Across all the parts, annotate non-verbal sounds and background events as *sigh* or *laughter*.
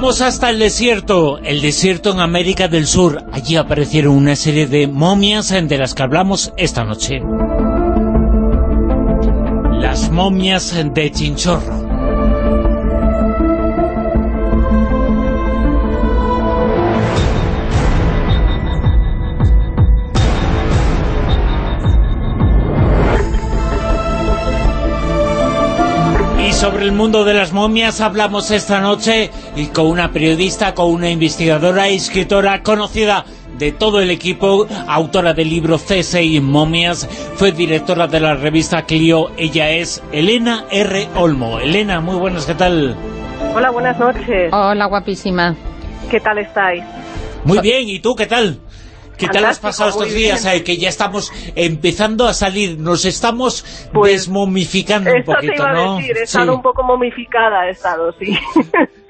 Vamos hasta el desierto, el desierto en América del Sur. Allí aparecieron una serie de momias de las que hablamos esta noche. Las momias de Chinchorro. Sobre el mundo de las momias hablamos esta noche y con una periodista, con una investigadora y escritora conocida de todo el equipo, autora del libro CSI Momias, fue directora de la revista Clio, ella es Elena R. Olmo. Elena, muy buenas, ¿qué tal? Hola, buenas noches. Hola, guapísima. ¿Qué tal estáis? Muy bien, ¿y tú qué tal? ¿Qué tal has pasado estos días? Eh, que ya estamos empezando a salir, nos estamos pues, desmomificando un poquito, te ¿no? Decir, he estado un poco momificada, he estado, sí.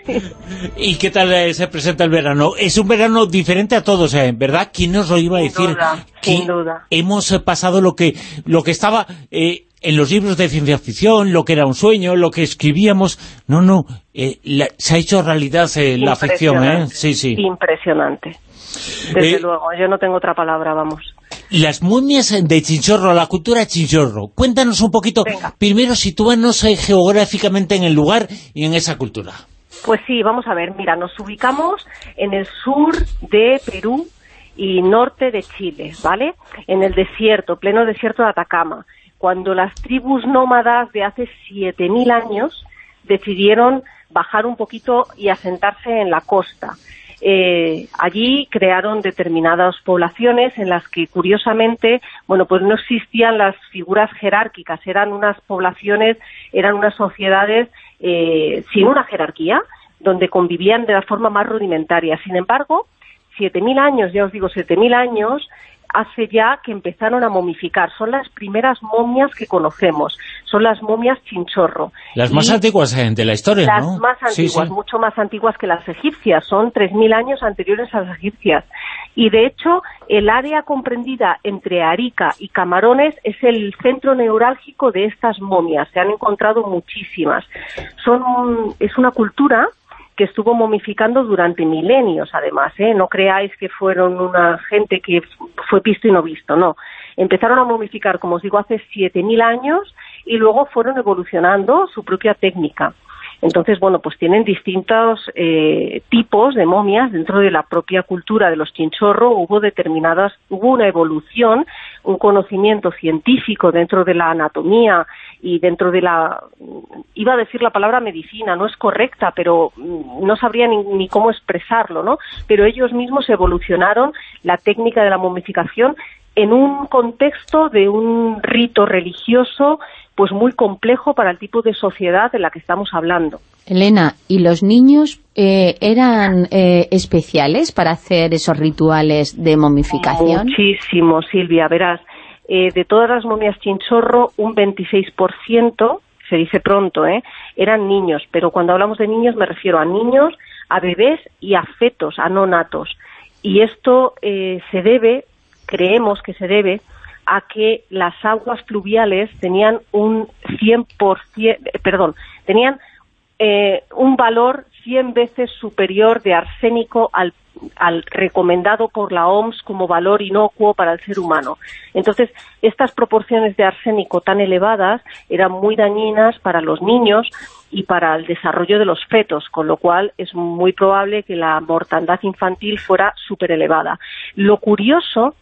*laughs* ¿Y qué tal eh, se presenta el verano? Es un verano diferente a todos, ¿eh? ¿verdad? ¿Quién nos lo iba a decir? sin duda. Hemos pasado lo que, lo que estaba... Eh, en los libros de ciencia ficción, lo que era un sueño, lo que escribíamos. No, no, se ha hecho realidad la ficción, ¿eh? Sí, sí. Impresionante. Desde eh, luego, yo no tengo otra palabra, vamos. Las momias de Chinchorro, la cultura Chinchorro. Cuéntanos un poquito, primero sitúanos geográficamente en el lugar y en esa cultura. Pues sí, vamos a ver, mira, nos ubicamos en el sur de Perú y norte de Chile, ¿vale? En el desierto, pleno desierto de Atacama, cuando las tribus nómadas de hace 7.000 años decidieron bajar un poquito y asentarse en la costa. Eh, allí crearon determinadas poblaciones en las que curiosamente, bueno, pues no existían las figuras jerárquicas, eran unas poblaciones, eran unas sociedades eh, sin una jerarquía, donde convivían de la forma más rudimentaria. Sin embargo, 7.000 años, ya os digo, 7.000 años, hace ya que empezaron a momificar. Son las primeras momias que conocemos, son las momias chinchorro. Las más antiguas de la historia, las ¿no? Las más antiguas, mucho más antiguas que las egipcias, son 3.000 años anteriores a las egipcias. Y de hecho, el área comprendida entre Arica y Camarones es el centro neurálgico de estas momias. Se han encontrado muchísimas. Son, es una cultura que estuvo momificando durante milenios, además, ¿eh? No creáis que fueron una gente que fue visto y no visto, no. Empezaron a momificar, como os digo, hace 7.000 años y luego fueron evolucionando su propia técnica. Entonces, bueno, pues tienen distintos eh, tipos de momias dentro de la propia cultura de los chinchorro. Hubo determinadas, hubo una evolución, un conocimiento científico dentro de la anatomía y dentro de la, iba a decir la palabra medicina, no es correcta, pero mm, no sabría ni, ni cómo expresarlo, ¿no? Pero ellos mismos evolucionaron la técnica de la momificación en un contexto de un rito religioso pues muy complejo para el tipo de sociedad de la que estamos hablando. Elena, ¿y los niños eh, eran eh, especiales para hacer esos rituales de momificación? Muchísimo, Silvia, verás. Eh, de todas las momias chinchorro, un 26%, se dice pronto, ¿eh? eran niños, pero cuando hablamos de niños me refiero a niños, a bebés y a fetos, a no natos. Y esto se debe, creemos que se debe, a que las aguas fluviales tenían un 100%, perdón, tenían eh, un valor 100 veces superior de arsénico al, al, recomendado por la OMS como valor inocuo para el ser humano. Entonces, estas proporciones de arsénico tan elevadas eran muy dañinas para los niños y para el desarrollo de los fetos, con lo cual es muy probable que la mortandad infantil fuera súper elevada. Lo curioso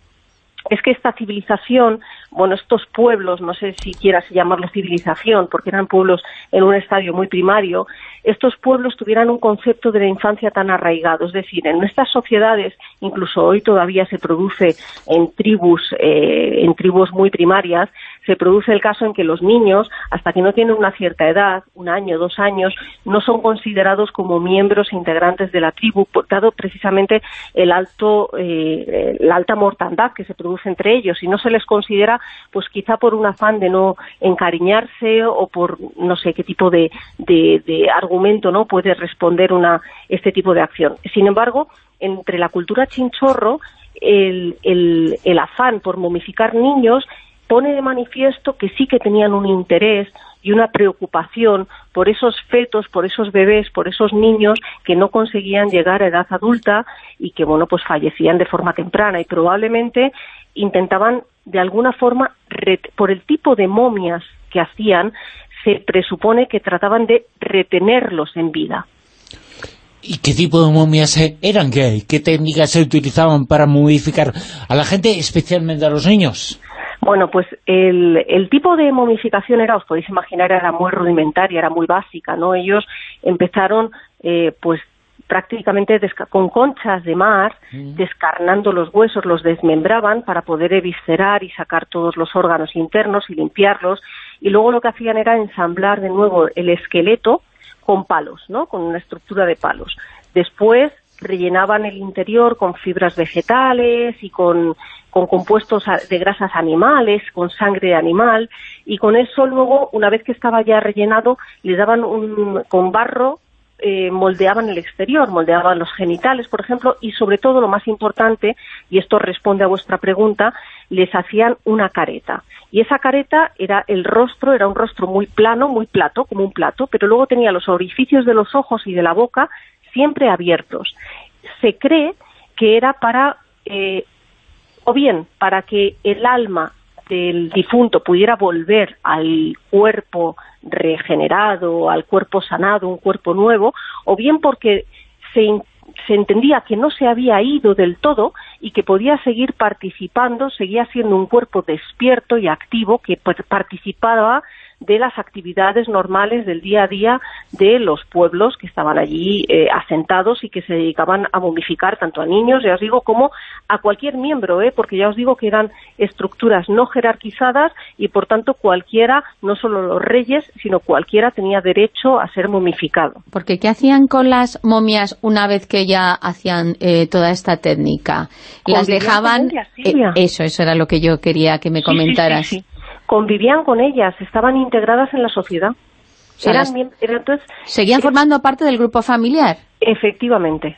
es que esta civilización, bueno, estos pueblos, no sé si quieras llamarlo civilización, porque eran pueblos en un estadio muy primario, estos pueblos tuvieran un concepto de la infancia tan arraigado. Es decir, en nuestras sociedades, incluso hoy todavía se produce en tribus, eh, en tribus muy primarias, se produce el caso en que los niños, hasta que no tienen una cierta edad, un año, dos años, no son considerados como miembros integrantes de la tribu, dado precisamente el alto, eh, la alta mortandad que se produce entre ellos, y no se les considera, pues quizá por un afán de no encariñarse o por no sé qué tipo de, de, argumento no puede responder una, este tipo de acción. Sin embargo, entre la cultura chinchorro, el, el, el afán por momificar niños pone de manifiesto que sí que tenían un interés y una preocupación por esos fetos, por esos bebés, por esos niños que no conseguían llegar a edad adulta y que, bueno, pues fallecían de forma temprana y probablemente intentaban de alguna forma, por el tipo de momias que hacían, se presupone que trataban de retenerlos en vida. ¿Y qué tipo de momias eran? ¿Qué, qué técnicas se utilizaban para momificar a la gente, especialmente a los niños? Bueno, pues el, el, tipo de momificación era, os podéis imaginar, era muy rudimentaria, era muy básica, ¿no? Ellos empezaron, eh, pues, prácticamente con conchas de mar, mm. descarnando los huesos, los desmembraban para poder eviscerar y sacar todos los órganos internos y limpiarlos, y luego lo que hacían era ensamblar de nuevo el esqueleto con palos, ¿no? Con una estructura de palos. Después rellenaban el interior con fibras vegetales y con, compuestos de grasas animales, con sangre animal, y con eso luego, una vez que estaba ya rellenado, le daban un, con barro eh, moldeaban el exterior, moldeaban los genitales, por ejemplo, y sobre todo lo más importante, y esto responde a vuestra pregunta, les hacían una careta. Y esa careta era el rostro, era un rostro muy plano, muy plato, como un plato, pero luego tenía los orificios de los ojos y de la boca siempre abiertos. Se cree que era para, eh, o bien para que el alma del difunto pudiera volver al cuerpo regenerado, al cuerpo sanado, un cuerpo nuevo, o bien porque se, se entendía que no se había ido del todo y que podía seguir participando, seguía siendo un cuerpo despierto y activo que participaba de las actividades normales del día a día de los pueblos que estaban allí eh, asentados y que se dedicaban a momificar tanto a niños, ya os digo, como a cualquier miembro, ¿eh? porque ya os digo que eran estructuras no jerarquizadas y por tanto cualquiera, no solo los reyes, sino cualquiera tenía derecho a ser momificado. Porque ¿qué hacían con las momias una vez que ya hacían eh, toda esta técnica? ¿Las dejaban...? Eh, eso, eso era lo que yo quería que me comentaras convivían con ellas, estaban integradas en la sociedad. ¿Seguían formando parte del grupo familiar? Efectivamente.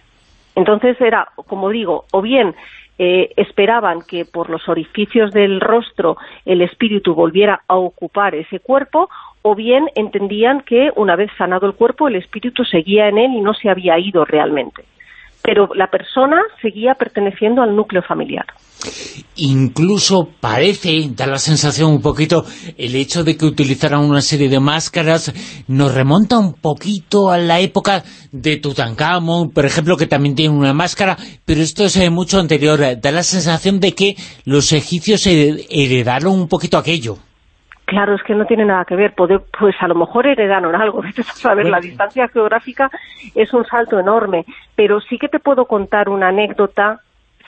Entonces era, como digo, o bien eh, esperaban que por los orificios del rostro el espíritu volviera a ocupar ese cuerpo, o bien entendían que una vez sanado el cuerpo el espíritu seguía en él y no se había ido realmente. Pero la persona seguía perteneciendo al núcleo familiar. Incluso parece, da la sensación un poquito, el hecho de que utilizaran una serie de máscaras nos remonta un poquito a la época de Tutankamón, por ejemplo, que también tiene una máscara, pero esto es eh, mucho anterior. Da la sensación de que los egipcios heredaron un poquito aquello. Claro, es que no tiene nada que ver. pues a lo mejor heredaron algo. *laughs* A ver, la distancia geográfica es un salto enorme. Pero sí que te puedo contar una anécdota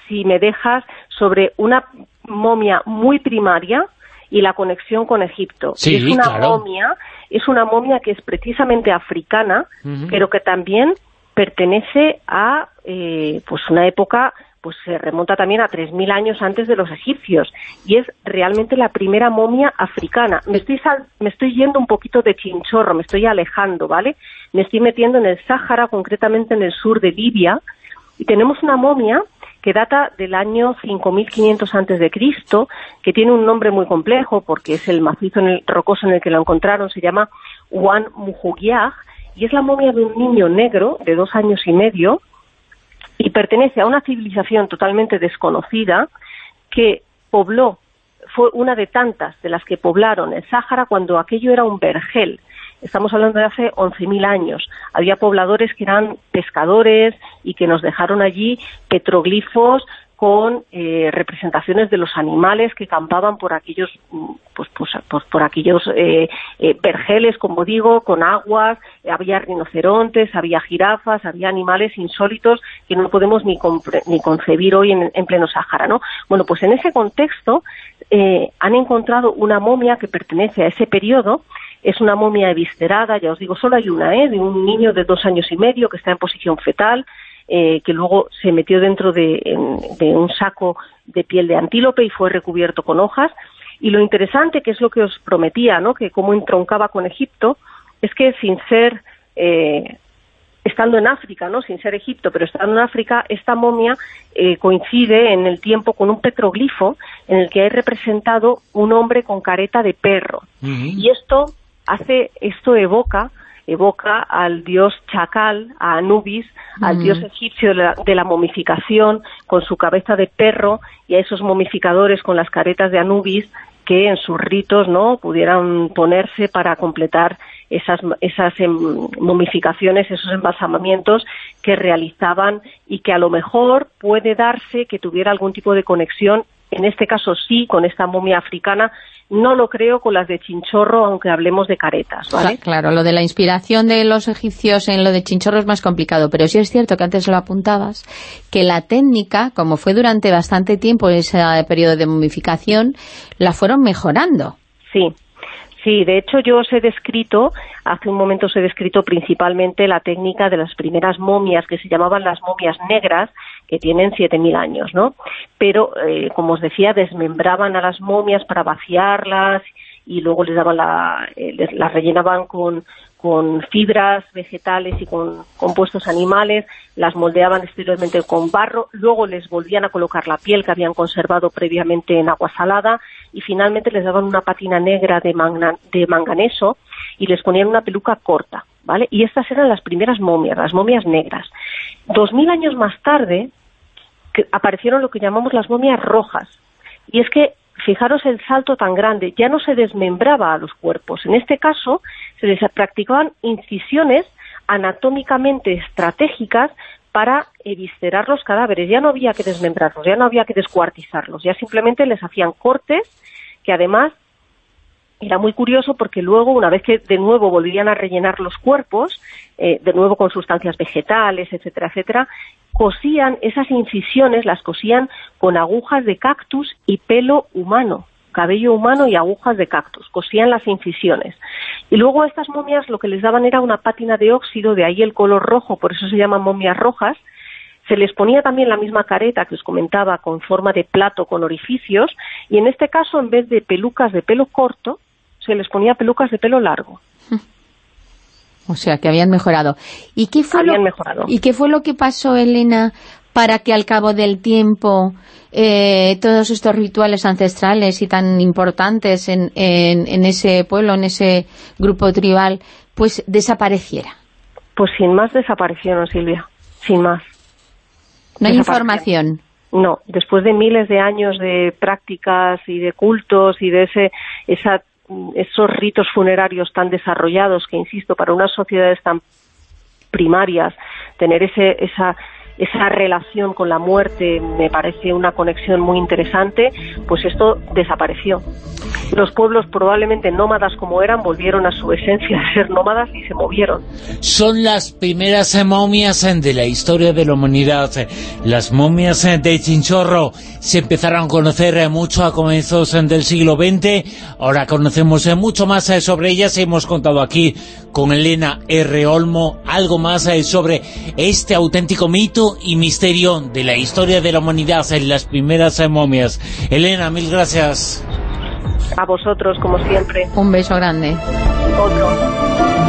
si me dejas, sobre una momia muy primaria y la conexión con Egipto. es una momia, es una momia que es precisamente africana, pero que también pertenece a eh, pues una época pues se remonta también a 3.000 años antes de los egipcios y es realmente la primera momia africana. Me estoy, me estoy yendo un poquito de chinchorro, me estoy alejando, ¿vale? Me estoy metiendo en el Sáhara, concretamente en el sur de Libia, y tenemos una momia que data del año 5500 antes de Cristo, que tiene un nombre muy complejo porque es el macizo en el, rocoso en el que lo encontraron, se llama Juan Mujugiag, y es la momia de un niño negro de dos años y medio y pertenece a una civilización totalmente desconocida que pobló, fue una de tantas de las que poblaron el Sáhara cuando aquello era un vergel, estamos hablando de hace 11.000 años. Había pobladores que eran pescadores y que nos dejaron allí petroglifos con eh, representaciones de los animales que campaban por aquellos mm, pues, pues, por aquellos eh, eh, vergeles, como digo, con aguas, había rinocerontes, había jirafas, había animales insólitos que no podemos ni, ni concebir hoy en, en, pleno Sáhara, ¿no? Bueno, pues en ese contexto han encontrado una momia que pertenece a ese periodo es una momia eviscerada, ya os digo, solo hay una, ¿eh? de un niño de dos años y medio que está en posición fetal, eh, que luego se metió dentro de, un saco de piel de antílope y fue recubierto con hojas. Y lo interesante, que es lo que os prometía, ¿no? que cómo entroncaba con Egipto, es que sin ser, eh, estando en África, ¿no? sin ser Egipto, pero estando en África, esta momia eh, coincide en el tiempo con un petroglifo en el que hay representado un hombre con careta de perro. Y esto hace esto evoca evoca al dios Chacal, a Anubis, al dios mm. egipcio de la, de la, momificación, con su cabeza de perro, y a esos momificadores con las caretas de Anubis, que en sus ritos no pudieran ponerse para completar esas, esas em, momificaciones, esos embalsamamientos que realizaban y que a lo mejor puede darse que tuviera algún tipo de conexión, en este caso sí, con esta momia africana, no lo creo con las de Chinchorro, aunque hablemos de caretas, ¿vale? Claro, lo de la inspiración de los egipcios en lo de Chinchorro es más complicado, pero sí es cierto que antes lo apuntabas, que la técnica, como fue durante bastante tiempo ese periodo de momificación, la fueron mejorando. Sí, Sí, de hecho yo os he descrito, hace un momento os he descrito principalmente la técnica de las primeras momias que se llamaban las momias negras, que tienen 7.000 años, ¿no? Pero, eh, como os decía, desmembraban a las momias para vaciarlas y luego les daban la, eh, las rellenaban con, con fibras vegetales y con compuestos animales, las moldeaban exteriormente con barro, luego les volvían a colocar la piel que habían conservado previamente en agua salada y finalmente les daban una patina negra de, de manganeso y les ponían una peluca corta, ¿vale? Y estas eran las primeras momias, las momias negras. Dos mil años más tarde aparecieron lo que llamamos las momias rojas. Y es que fijaros el salto tan grande, ya no se desmembraba a los cuerpos. En este caso, se les practicaban incisiones anatómicamente estratégicas para eviscerar los cadáveres. Ya no había que desmembrarlos, ya no había que descuartizarlos, ya simplemente les hacían cortes que además era muy curioso porque luego, una vez que de nuevo volvían a rellenar los cuerpos, eh, de nuevo con sustancias vegetales, etcétera, etcétera, cosían esas incisiones, las cosían con agujas de cactus y pelo humano, cabello humano y agujas de cactus, cosían las incisiones. Y luego a estas momias lo que les daban era una pátina de óxido, de ahí el color rojo, por eso se llaman momias rojas, se les ponía también la misma careta que os comentaba con forma de plato con orificios y en este caso en vez de pelucas de pelo corto se les ponía pelucas de pelo largo. O sea, que habían mejorado. ¿Y qué fue, habían lo, mejorado. ¿y qué fue lo que pasó, Elena, para que al cabo del tiempo eh, todos estos rituales ancestrales y tan importantes en, en, ese pueblo, en ese grupo tribal, pues desapareciera? Pues sin más desaparecieron, Silvia, sin más. ¿No hay información? No, después de miles de años de prácticas y de cultos y de ese, esa esos ritos funerarios tan desarrollados que, insisto, para unas sociedades tan primarias, tener ese, esa esa relación con la muerte me parece una conexión muy interesante, pues esto desapareció. Los pueblos probablemente nómadas como eran volvieron a su esencia de ser nómadas y se movieron. Son las primeras momias de la historia de la humanidad. Las momias de Chinchorro se empezaron a conocer mucho a comienzos del siglo XX. Ahora conocemos mucho más sobre ellas. Hemos contado aquí con Elena R. Olmo algo más sobre este auténtico mito y misterio de la historia de la humanidad en las primeras momias. Elena, mil gracias. A vosotros, como siempre. Un beso grande. Otro.